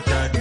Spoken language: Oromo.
Ajadi.